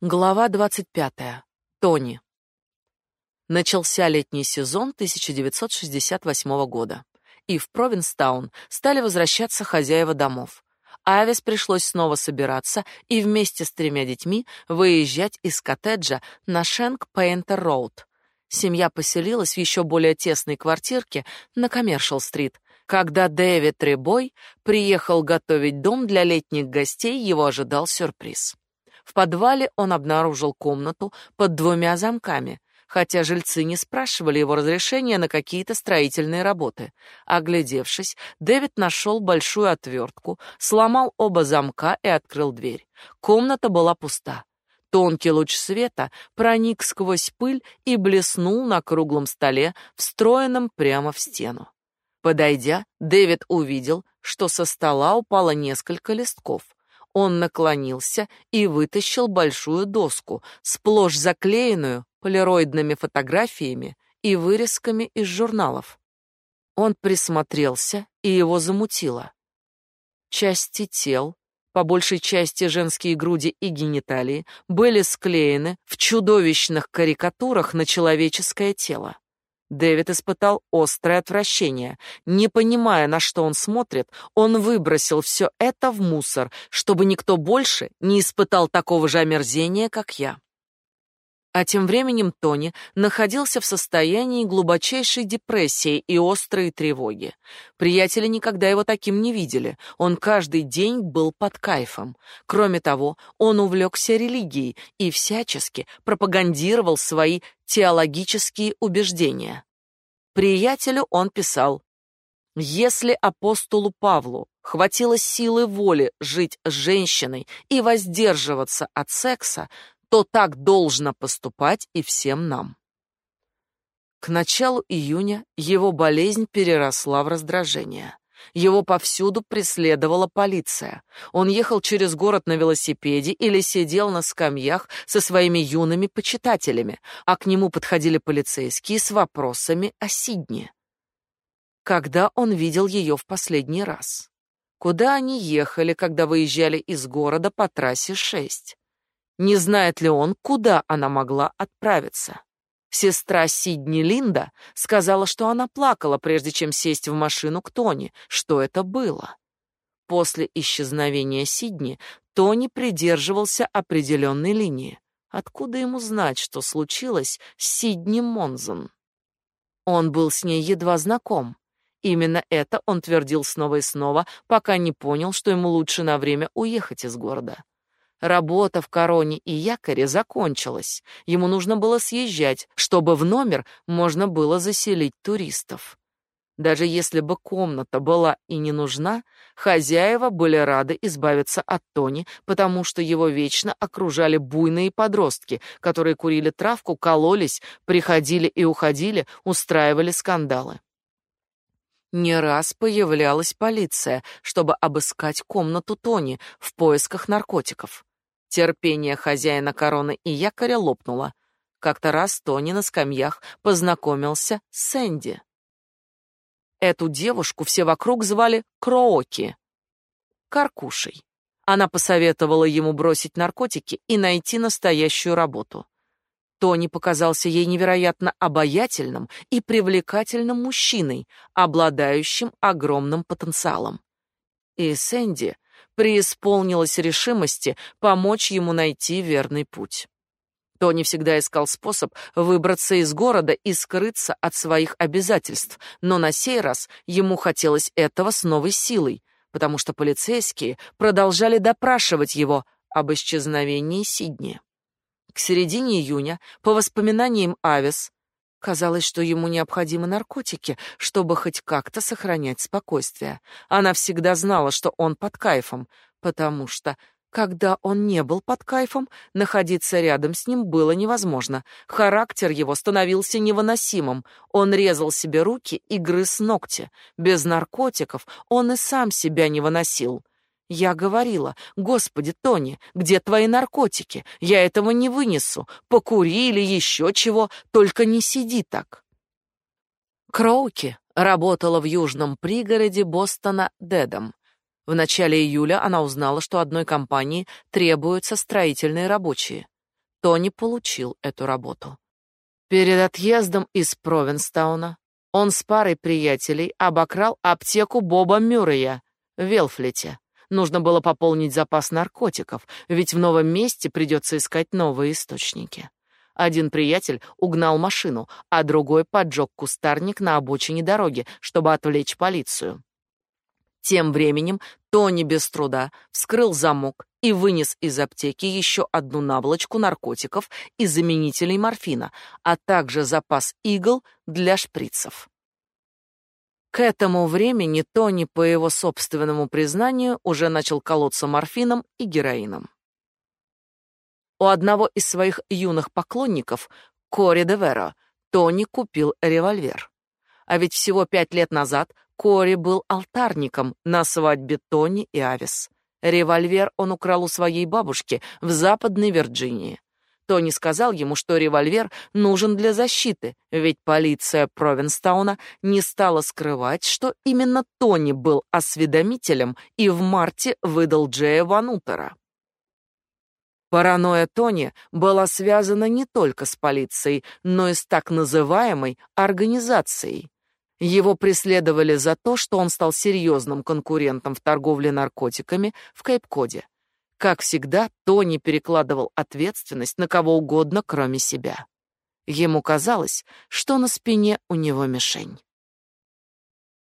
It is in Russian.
Глава 25. Тони. Начался летний сезон 1968 года, и в Провинстаун стали возвращаться хозяева домов. Авис пришлось снова собираться и вместе с тремя детьми выезжать из коттеджа на Шенк Пейнтер Роуд. Семья поселилась в еще более тесной квартирке на Коммершал-стрит. Когда Дэвид Требой приехал готовить дом для летних гостей, его ожидал сюрприз. В подвале он обнаружил комнату под двумя замками, хотя жильцы не спрашивали его разрешения на какие-то строительные работы. Оглядевшись, Дэвид нашел большую отвертку, сломал оба замка и открыл дверь. Комната была пуста. Тонкий луч света проник сквозь пыль и блеснул на круглом столе, встроенном прямо в стену. Подойдя, Дэвид увидел, что со стола упало несколько листков. Он наклонился и вытащил большую доску, сплошь заклеенную полироидными фотографиями и вырезками из журналов. Он присмотрелся, и его замутило. Части тел, по большей части женские груди и гениталии, были склеены в чудовищных карикатурах на человеческое тело. Дэвид испытал острое отвращение. Не понимая, на что он смотрит, он выбросил все это в мусор, чтобы никто больше не испытал такого же омерзения, как я. А тем временем Тони находился в состоянии глубочайшей депрессии и острой тревоги. Приятели никогда его таким не видели. Он каждый день был под кайфом. Кроме того, он увлекся религией и всячески пропагандировал свои теологические убеждения. Приятелю он писал: если апостолу Павлу хватило силы воли жить с женщиной и воздерживаться от секса, то так должно поступать и всем нам. К началу июня его болезнь переросла в раздражение. Его повсюду преследовала полиция. Он ехал через город на велосипеде или сидел на скамьях со своими юными почитателями, а к нему подходили полицейские с вопросами о Сидне. Когда он видел ее в последний раз? Куда они ехали, когда выезжали из города по трассе 6? Не знает ли он, куда она могла отправиться? Сестра Сидни Линда сказала, что она плакала, прежде чем сесть в машину к Тони. Что это было? После исчезновения Сидни Тони придерживался определенной линии. Откуда ему знать, что случилось с Сидни Монзон? Он был с ней едва знаком. Именно это он твердил снова и снова, пока не понял, что ему лучше на время уехать из города. Работа в Короне и Якоре закончилась. Ему нужно было съезжать, чтобы в номер можно было заселить туристов. Даже если бы комната была и не нужна, хозяева были рады избавиться от Тони, потому что его вечно окружали буйные подростки, которые курили травку, кололись, приходили и уходили, устраивали скандалы. Не раз появлялась полиция, чтобы обыскать комнату Тони в поисках наркотиков. Терпение хозяина короны и якоря лопнуло. Как-то раз Тони на скамьях познакомился с Сэнди. Эту девушку все вокруг звали Крооки, Каркушей. Она посоветовала ему бросить наркотики и найти настоящую работу. Тони показался ей невероятно обаятельным и привлекательным мужчиной, обладающим огромным потенциалом. И Сэнди преисполнилась решимости помочь ему найти верный путь. Тони всегда искал способ выбраться из города и скрыться от своих обязательств, но на сей раз ему хотелось этого с новой силой, потому что полицейские продолжали допрашивать его об исчезновении Сидни. К середине июня, по воспоминаниям Авис, Казалось, что ему необходимы наркотики, чтобы хоть как-то сохранять спокойствие. Она всегда знала, что он под кайфом, потому что, когда он не был под кайфом, находиться рядом с ним было невозможно. Характер его становился невыносимым. Он резал себе руки и грыз ногти. Без наркотиков он и сам себя не выносил. Я говорила, «Господи, Тони, где твои наркотики? Я этого не вынесу. Покури или еще чего, только не сиди так». Кроуки работала в южном пригороде Бостона Дедом. В начале июля она узнала, что одной компании требуются строительные рабочие. Тони получил эту работу. Перед отъездом из Провинстауна он с парой приятелей обокрал аптеку Боба Мюррея в Велфлете. Нужно было пополнить запас наркотиков, ведь в новом месте придется искать новые источники. Один приятель угнал машину, а другой поджег кустарник на обочине дороги, чтобы отвлечь полицию. Тем временем Тони без труда вскрыл замок и вынес из аптеки еще одну наволочку наркотиков и заменителей морфина, а также запас игл для шприцев. К этому времени Тони, по его собственному признанию, уже начал колоться морфином и героином. У одного из своих юных поклонников, Кори де Веро, Тони купил револьвер. А ведь всего пять лет назад Кори был алтарником на свадьбе Тони и Авис. Револьвер он украл у своей бабушки в Западной Вирджинии. Тони сказал ему, что револьвер нужен для защиты, ведь полиция Провинстауна не стала скрывать, что именно Тони был осведомителем и в марте выдал Джея Ванутера. Паранойя Тони была связана не только с полицией, но и с так называемой организацией. Его преследовали за то, что он стал серьезным конкурентом в торговле наркотиками в Кейп-Коде. Как всегда, Тони перекладывал ответственность на кого угодно, кроме себя. Ему казалось, что на спине у него мишень.